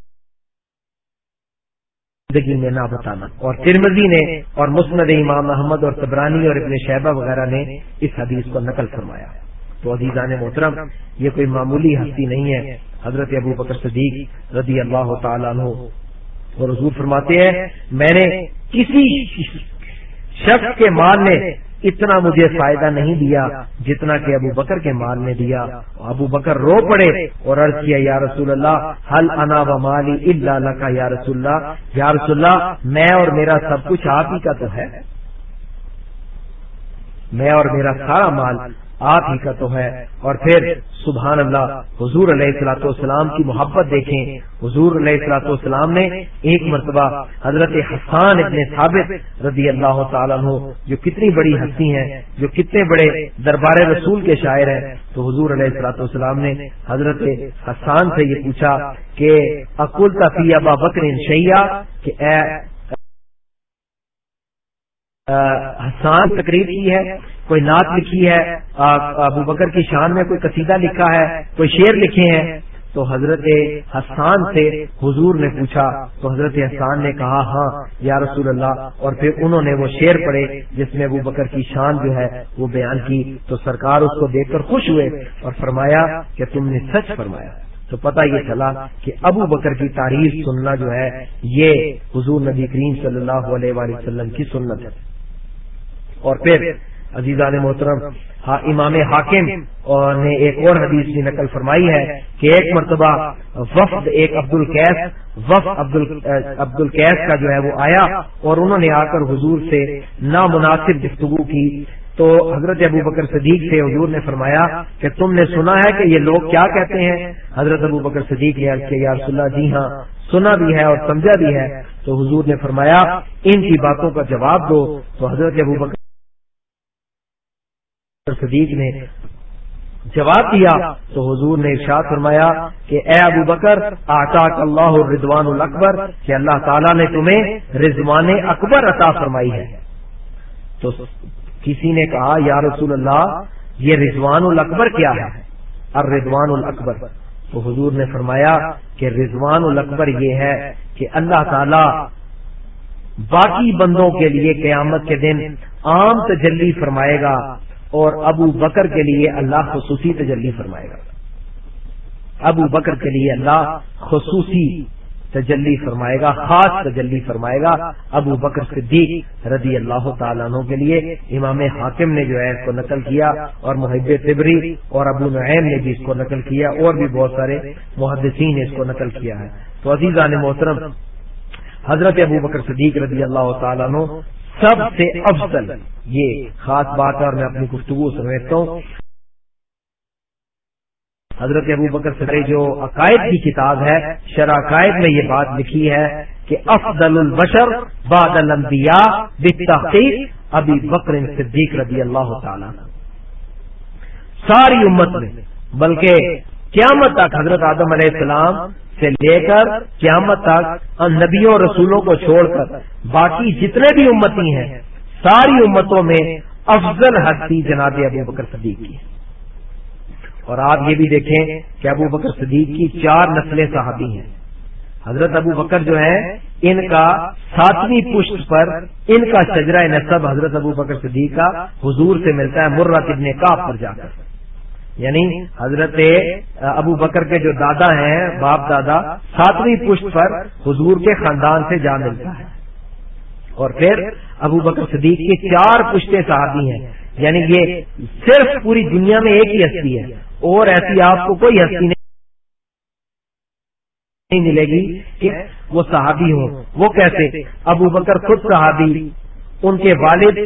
[SPEAKER 1] زندگی میں نہ بتانا۔ اور ترمزی نے اور مسند امام محمد اور تبرانی اور ابن شہبہ وغیرہ نے اس حدیث کو نقل فرمایا۔ تو عزیزان محترم، یہ کوئی معمولی ہستی نہیں ہے۔ حضرت ابو بکر صدیق رضی اللہ تعالیٰ عنہ اور حضور فرماتے ہیں، میں نے کسی شخص کے مال نے اتنا مجھے فائدہ نہیں دیا جتنا کہ ابو بکر کے مال نے دیا۔ ابو بکر رو پڑے اور عرض کیا، یا رسول اللہ حل انا و مالی اللہ کا یا رسول اللہ، یا رسول اللہ، میں اور میرا سب کچھ آپ ہی کا تو ہے۔ میں اور میرا سارا مال آپ ہی کا تو ہے۔ اور پھر سبحان اللہ، حضور علیہ السلاۃ والسلام کی محبت دیکھیں۔ حضور علیہ السلاۃ والسلام نے ایک مرتبہ حضرت حسان ابن ثابت رضی اللہ تعالیٰ عنہ، جو کتنی بڑی ہستی ہیں، جو کتنے بڑے دربار رسول کے شاعر ہیں، تو حضور علیہ السلاۃ والسلام نے حضرت حسان سے یہ پوچھا کہ اکول فی ابا بکر شیا کہ اے حسان تقریر کی ہے، کوئی نعت لکھی ہے ابو بکر کی شان میں کوئی قصیدہ لکھا ہے، کوئی شعر لکھے ہیں، تو حضرت حسان سے حضور نے پوچھا، تو حضرت حسان نے کہا ہاں یا رسول اللہ، اور پھر انہوں نے وہ شعر پڑھے جس میں ابو بکر کی شان جو ہے وہ بیان کی، تو سرکار اس کو دیکھ کر خوش ہوئے اور فرمایا کہ تم نے سچ فرمایا۔ تو پتہ یہ چلا کہ ابو بکر کی تعریف سننا جو ہے، یہ حضور نبی کریم صلی اللہ علیہ وسلم کی سنت ہے۔ اور پھر عزیزان محترم ہاں، امام حاکم نے ایک اور حدیث کی نقل فرمائی ہے کہ ایک مرتبہ وفد ایک عبد القیس وفد عبد القیس کا جو ہے وہ آیا اور انہوں نے آ کر حضور سے نامناسب گفتگو کی۔ تو حضرت ابو بکر صدیق سے حضور نے فرمایا کہ تم نے سنا ہے کہ یہ لوگ کیا کہتے ہیں؟ حضرت ابو بکر صدیق نے کہ یا رسول اللہ جی ہاں سنا بھی ہے اور سمجھا بھی ہے۔ تو حضور نے فرمایا، ان کی باتوں کا جواب دو۔ تو حضرت ابو بکر صدیق نے جواب دیا تو حضور نے ارشاد فرمایا کہ اے ابو بکر آتا اللہ رضوان الاکبر کہ اللہ تعالیٰ نے تمہیں رضوان اکبر عطا فرمائی ہے۔ تو کسی نے کہا، یا رسول اللہ، یہ رضوان الاکبر کیا ہے؟ اب رضوان الاکبر۔ تو حضور نے فرمایا کہ رضوان الاکبر یہ ہے کہ اللہ تعالی باقی بندوں کے لیے قیامت کے دن عام تجلی فرمائے گا۔ اور ابو بکر کے لیے اللہ خصوصی تجلی فرمائے گا۔ ابو بکر کے لیے اللہ خصوصی تجلی فرمائے گا، خاص تجلی فرمائے گا۔ ابو بکر صدیق رضی اللہ تعالیٰ عنہ کے لیے امام حاکم نے جو ہے اس کو نقل کیا اور محب تبری اور ابو نعیم نے بھی اس کو نقل کیا اور بھی بہت سارے محدثین نے اس کو نقل کیا ہے۔ تو عزیزان محترم، حضرت ابو بکر صدیق رضی اللہ تعالیٰ عنہ سب سے افضل۔ یہ خاص بات ہے اور میں اپنی گفتگو سمجھتا ہوں۔ حضرت ابو بکر سے جو عقائد کی کتاب ہے شرح عقائد میں یہ بات لکھی ہے کہ افضل البشر باد الانبیاء بالتحقیق۔ ابی بکر صدیق رضی اللہ تعالی۔ ساری امت میں، بلکہ قیامت تک حضرت آدم علیہ السلام سے لے کر قیامت تک نبیوں رسولوں کو چھوڑ کر باقی جتنے بھی امتی ہیں، ساری امتوں میں افضل ہستی جناب ابو بکر صدیق کی۔ اور آپ یہ بھی دیکھیں کہ ابو بکر صدیق کی چار نسلیں صحابی ہیں۔ حضرت ابو بکر جو ہے ان کا ساتویں پشت پر ان کا شجرہ نصب حضرت ابو بکر صدیق کا حضور سے ملتا ہے مرت ابن کاف پر جا کر۔ یعنی حضرت ابو بکر کے جو دادا ہیں، باپ دادا، ساتویں پشت پر حضور کے خاندان سے جا ملتا ہے۔ اور پھر ابو بکر صدیق کی چار پشتے صحابی ہیں۔ یعنی یہ صرف پوری دنیا میں ایک ہی ہستی ہے۔ اور ایسی آپ کو کوئی ہستی نہیں ملے گی کہ وہ صحابی ہوں۔ وہ کیسے؟ ابو بکر خود صحابی، ان کے والد،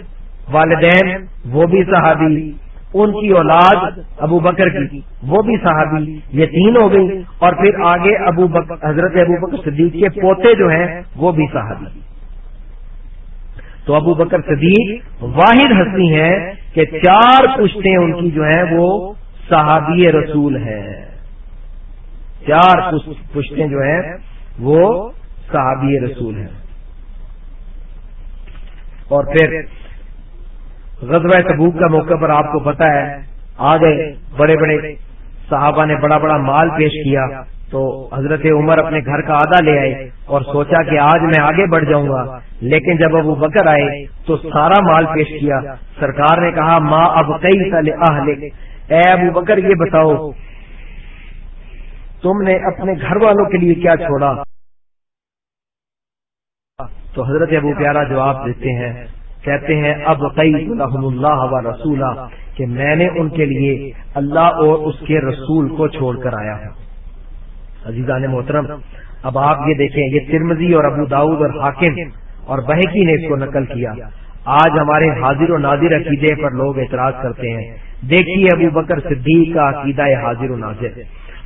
[SPEAKER 1] والدین، وہ بھی صحابی۔ ان کی اولاد ابو بکر کی وہ بھی صحابی یہ تین ہو گئی۔ اور پھر آگے ابو بکر حضرت ابو بکر صدیق کے پوتے جو ہیں، وہ بھی صحابی۔ تو ابو بکر صدیق واحد ہستی ہیں کہ چار پشتے ان کی جو ہیں، وہ صحابی رسول ہیں۔ چار پشتیں جو ہیں، وہ صحابی رسول ہیں۔ اور پھر غزوہ تبوک کا موقع پر آپ کو پتا ہے آ گئے بڑے بڑے صحابہ نے بڑا بڑا مال پیش کیا، تو حضرت عمر اپنے گھر کا آدھا لے آئے اور سوچا کہ آج میں آگے بڑھ جاؤں گا، لیکن جب ابو بکر آئے تو سارا مال پیش کیا۔ سرکار نے کہا ماں اب کئی سال اے ابو بکر، یہ بتاؤ، تم نے اپنے گھر والوں کے لیے کیا چھوڑا؟ تو حضرت ابو پیارا جواب دیتے ہیں کہتے ہیں، اب قئی اللہ و رسولہ، کہ میں نے ان کے لیے اللہ اور اس کے رسول کو چھوڑ کر آیا ہوں۔ عزیزان محترم، اب آپ یہ دیکھیں، یہ ترمزی اور ابو داؤد اور حاکم اور بہکی نے اس کو نقل کیا۔ آج ہمارے حاضر و نازر عقیدے پر لوگ اعتراض کرتے ہیں۔ دیکھیے ابو بکر صدیق کا عقیدہ حاضر و نازر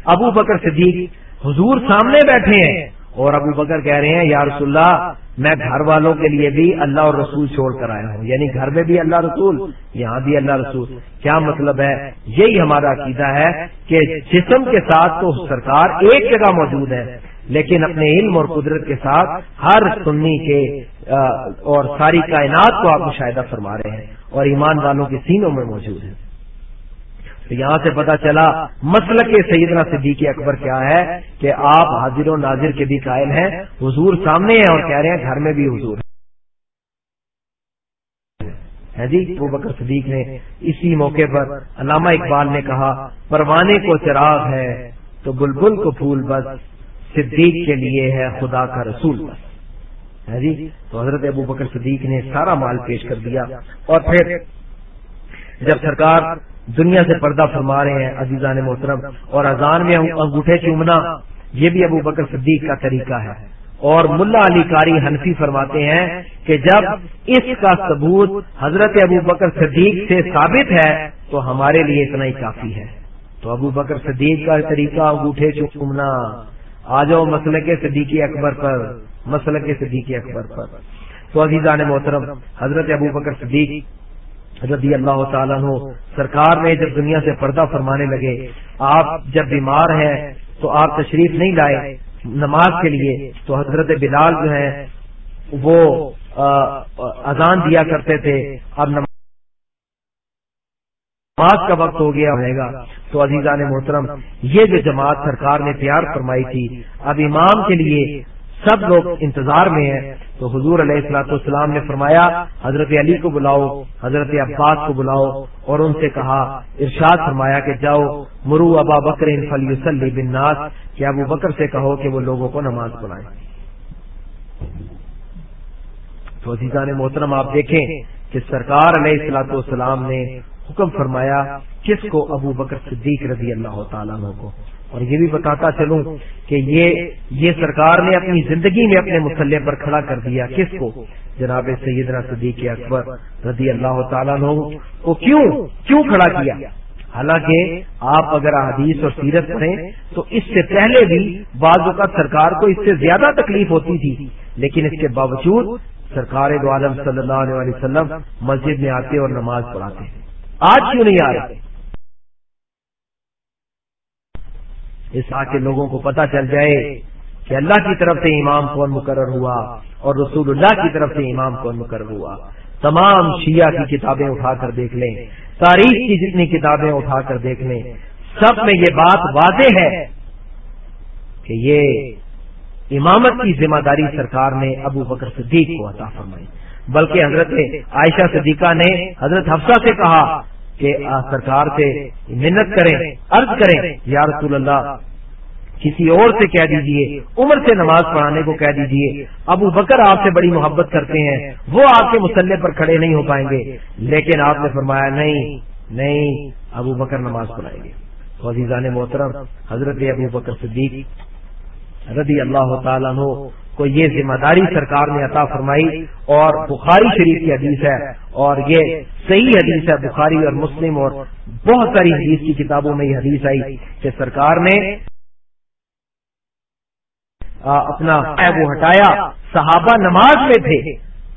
[SPEAKER 1] ابو بکر صدیق حضور سامنے بیٹھے ہیں۔ اور ابو بکر کہہ رہے ہیں، یا رسول اللہ، میں گھر والوں کے لیے بھی اللہ اور رسول چھوڑ کر آیا ہوں. یعنی گھر میں بھی اللہ رسول، یہاں بھی اللہ رسول. کیا مطلب ہے؟ یہی ہمارا عقیدہ ہے کہ جسم کے ساتھ تو سرکار ایک جگہ موجود ہے، لیکن اپنے علم اور قدرت کے ساتھ ہر سنی کے اور ساری کائنات کو آپ مشاہدہ فرما رہے ہیں اور ایمان والوں کے سینوں میں موجود ہے تو یہاں سے پتا چلا مسلک سیدنا صدیق اکبر کیا ہے کہ آپ حاضر و ناظر کے بھی قائل ہیں، حضور سامنے ہیں اور کہہ رہے ہیں گھر میں بھی حضور ہے جی وہ بکر صدیق نے اسی موقع پر علامہ اقبال نے کہا پروانے کو چراغ ہے تو بلبل کو پھول بس، صدیق کے لیے ہے خدا کا رسول بس۔ ہے جی تو حضرت ابو بکر صدیق نے سارا مال پیش کر دیا۔ اور پھر جب سرکار دنیا سے پردہ فرما رہے ہیں عزیزان محترم اور اذان میں انگوٹھے چومنا، یہ بھی ابو بکر صدیق کا طریقہ ہے۔ اور ملا علی کاری حنفی فرماتے ہیں کہ جب اس کا ثبوت حضرت ابو بکر صدیق سے ثابت ہے، تو ہمارے لیے اتنا ہی کافی ہے۔ تو ابو بکر صدیق کا طریقہ انگوٹھے چومنا۔ آ جاؤ مسئلہ کے صدیقی اکبر پر مسئلہ کے صدیقی اکبر پر۔ تو عزیزان محترم، حضرت ابو بکر صدیق رضی اللہ تعالیٰ عنہ سرکار نے جب دنیا سے پردہ فرمانے لگے، آپ جب بیمار ہیں تو آپ تشریف نہیں لائے نماز کے لیے، تو حضرت بلال جو ہیں، وہ اذان دیا کرتے تھے۔ اب نماز کا وقت ہو گیا رہے گا۔ تو عزیزان محترم، یہ جو جماعت سرکار نے تیار فرمائی تھی، اب امام کے لیے سب لوگ انتظار میں ہیں۔ تو حضور علیہ السلاۃ السلام نے فرمایا، حضرت علی کو بلاؤ، حضرت عباس کو بلاؤ۔ اور ان سے کہا، ارشاد فرمایا کہ جاؤ، مرو ابا بکر فلی بن ناس کہ ابو بکر سے کہو کہ وہ لوگوں کو نماز پڑھائیں۔ تو عزیزان محترم، آپ دیکھیں کہ سرکار علیہ السلاۃ والسلام نے حکم فرمایا، کس کو ابو بکر صدیق رضی اللہ تعالیٰ کو؟ اور یہ بھی بتاتا چلوں کہ یہ یہ سرکار نے اپنی زندگی میں اپنے مسلح پر کھڑا کر دیا، کس کو؟ جناب سیدنا صدیق اکبر رضی اللہ تعالیٰ کو کیوں کیوں کھڑا کیا؟ حالانکہ آپ اگر حدیث اور سیرت پڑھیں تو اس سے پہلے بھی بعض اوقات سرکار کو اس سے زیادہ تکلیف ہوتی تھی، لیکن اس کے باوجود سرکار دو عالم صلی اللہ علیہ وسلم مسجد میں آتے اور نماز پڑھاتے آج کیوں نہیں آ رہے؟ اس آ کے لوگوں کو پتا چل جائے کہ اللہ کی طرف سے امام کون مقرر ہوا اور رسول اللہ کی طرف سے امام کون مقرر ہوا۔ تمام شیعہ کی کتابیں اٹھا کر دیکھ لیں، تاریخ کی جتنی کتابیں اٹھا کر دیکھ لیں، سب میں یہ بات واضح ہے کہ یہ امامت کی ذمہ داری سرکار نے ابو بکر صدیق کو عطا فرمائی۔ بلکہ حضرت عائشہ صدیقہ نے حضرت حفصہ سے کہا کہ سرکار سے محنت کریں، عرض کریں، یا رسول اللہ، کسی اور سے کہہ دیجیے، عمر سے نماز پڑھانے کو کہہ دیجیے، ابو بکر آپ سے بڑی محبت کرتے ہیں، وہ آپ کے مسلح پر کھڑے نہیں ہو پائیں گے۔ لیکن آپ نے فرمایا، نہیں نہیں، ابو بکر نماز پڑھائیں گے۔ عزیزان محترم، حضرت ابو بکر صدیق رضی اللہ تعالیٰ کو یہ ذمہ داری سرکار نے عطا فرمائی اور بخاری شریف کی حدیث ہے اور یہ صحیح حدیث ہے بخاری اور مسلم اور بہت ساری حدیث کی کتابوں میں یہ حدیث آئی کہ سرکار نے اپنا وہ ہٹایا، صحابہ نماز میں تھے۔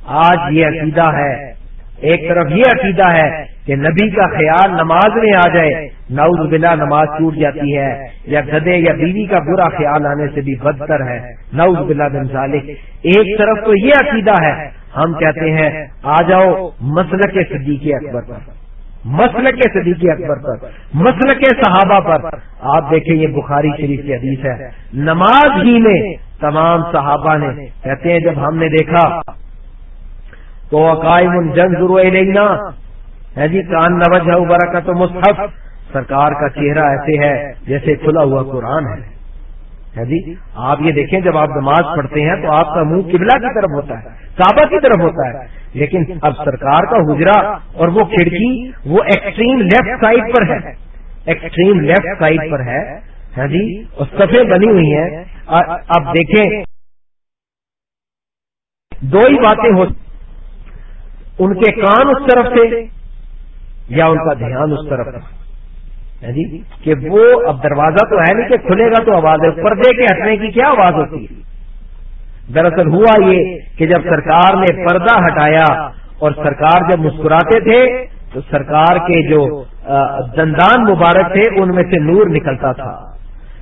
[SPEAKER 1] آج یہ عقیدہ ہے۔ ایک طرف یہ عقیدہ ہے کہ نبی کا خیال نماز میں آ جائے نعوذ بلا نماز ٹوٹ جاتی ہے یا گدے یا بیوی کا برا خیال آنے سے بھی بدتر ہے۔ نعوذ بلا بن ذالک۔ ایک طرف تو یہ عقیدہ ہے، ہم کہتے ہیں، آ جاؤ مسل کے صدیق اکبر پر۔ مسل کے صدیق اکبر پر مسل کے صحابہ پر۔ آپ دیکھیں، یہ بخاری شریف کی حدیث ہے۔ نماز ہی میں تمام صحابہ نے، کہتے ہیں، جب ہم نے دیکھا، تو قائم جنگ ضرور لینا ہے جی کان نوجہ ابرا کا تو مصحف۔ سرکار کا چہرہ ایسے ہے جیسے کھلا ہوا قرآن ہے۔ جی؟ آپ یہ دیکھیں جب آپ نماز پڑھتے ہیں تو آپ کا منہ قبلہ کی طرف ہوتا ہے، کعبہ کی طرف ہوتا ہے۔ لیکن اب سرکار کا حجرا اور وہ کھڑکی وہ ایکسٹریم لیفٹ سائڈ پر ہے۔ ایکسٹریم لیفٹ سائڈ پر ہے۔ جی؟ اور سفید بنی ہوئی ہیں۔ اب دیکھیں۔ دو ہی باتیں ہو ان کے کان اس طرف سے یا ان کا دھیان اس طرف جی؟ کہ وہ اب دروازہ تو ہے نہیں کہ کھلے گا تو آواز ہے، پردے کے ہٹنے کی کیا آواز ہوتی ہے؟ دراصل ہوا یہ کہ جب سرکار نے پردہ ہٹایا اور سرکار جب مسکراتے تھے، تو سرکار کے جو دندان مبارک تھے، ان میں سے نور نکلتا تھا۔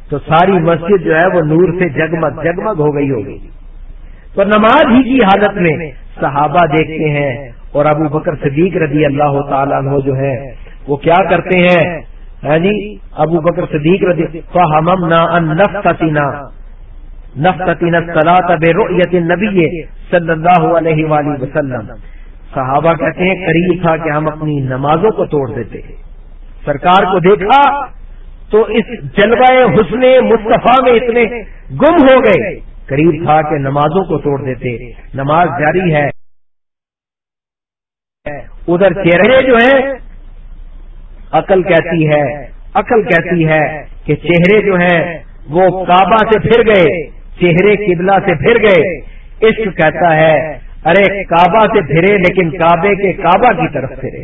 [SPEAKER 1] تو ساری مسجد جو ہے، وہ نور سے جگمگ جگمگ ہو گئی ہوگی۔ تو نماز ہی کی حالت میں صحابہ دیکھتے ہیں اور ابو بکر صدیق رضی اللہ تعالیٰ عنہ جو ہے وہ کیا کرتے ہیں؟ جی؟ ابو بکر صدیق رضی نبی صلی اللہ علیہ وآلہ وسلم۔ صحابہ کہتے ہیں، قریب تھا کہ ہم اپنی نمازوں کو توڑ دیتے سرکار کو دیکھا تو اس جلوہ حسن مصطفیٰ میں اتنے گم ہو گئے۔ قریب تھا کہ نمازوں کو توڑ دیتے۔ نماز جاری ہے۔ ادھر چہرے جو ہیں عقل کہتی ہے، عقل کہتی ہے کہ چہرے جو ہیں، وہ کعبہ سے پھر گئے، چہرے قبلہ سے پھر گئے۔ عشق کہتا ہے، ارے کعبہ سے پھرے، لیکن کعبے کے کعبہ کی طرف پھرے۔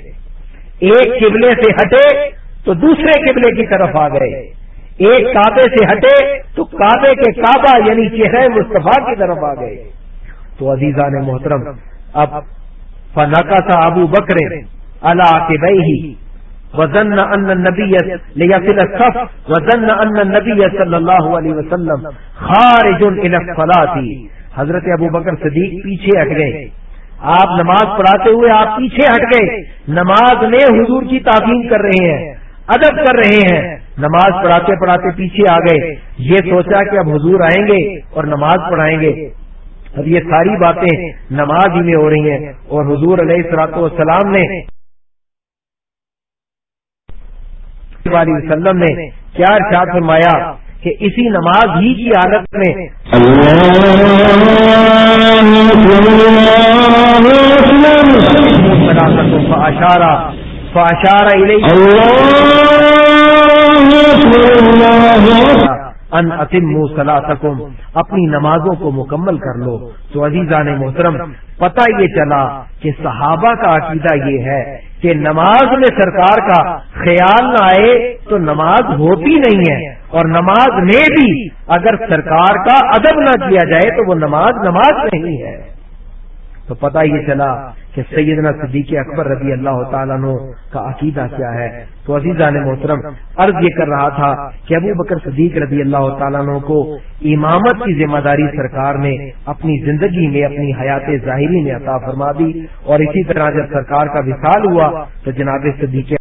[SPEAKER 1] ایک قبلے سے ہٹے تو دوسرے قبلے کی طرف آ گئے۔ ایک کعبے سے ہٹے تو کعبے کے کعبہ یعنی چہرے مصطفیٰ کی طرف آ گئے۔ تو عزیزہ نے محترم، اب فنقص ابو بکر على عقبيه وظن ان النبي ليصل الصف، وظن ان النبي صلى الله عليه وسلم خارج الى الصلاه حضرت ابو بکر صدیق پیچھے ہٹ گئے۔ آپ نماز پڑھاتے ہوئے آپ پیچھے ہٹ گئے۔ نماز میں حضور کی تعظیم کر رہے ہیں، ادب کر رہے ہیں۔ نماز پڑھاتے پڑھاتے پیچھے آ گئے۔ یہ سوچا کہ اب حضور آئیں گے اور نماز پڑھائیں گے۔ اب یہ ساری باتیں نماز ہی میں ہو رہی ہیں۔ اور حضور علیہ السلاط والسلام نے وسلم نے کیا ارشاد فرمایا کہ اسی نماز ہی کی حالت میں اشارہ فاشارہ ان اتم سلاسکم اپنی نمازوں کو مکمل کر لو۔ تو عزیزان محترم، پتہ یہ چلا کہ صحابہ کا عقیدہ یہ ہے کہ نماز میں سرکار کا خیال نہ آئے تو نماز ہوتی نہیں ہے۔ اور نماز میں بھی اگر سرکار کا ادب نہ کیا جائے تو وہ نماز نماز نہیں ہے۔ تو پتہ یہ چلا کہ سیدنا صدیق اکبر رضی اللہ تعالیٰ کا عقیدہ کیا ہے۔ تو عزیزہ نے محترم، عرض یہ کر رہا تھا کہ ابو بکر صدیق رضی اللہ تعالیٰ کو امامت کی ذمہ داری سرکار نے اپنی زندگی میں، اپنی حیات ظاہری میں عطا فرما دی۔ اور اسی طرح جب سرکار کا وصال ہوا تو جناب صدیق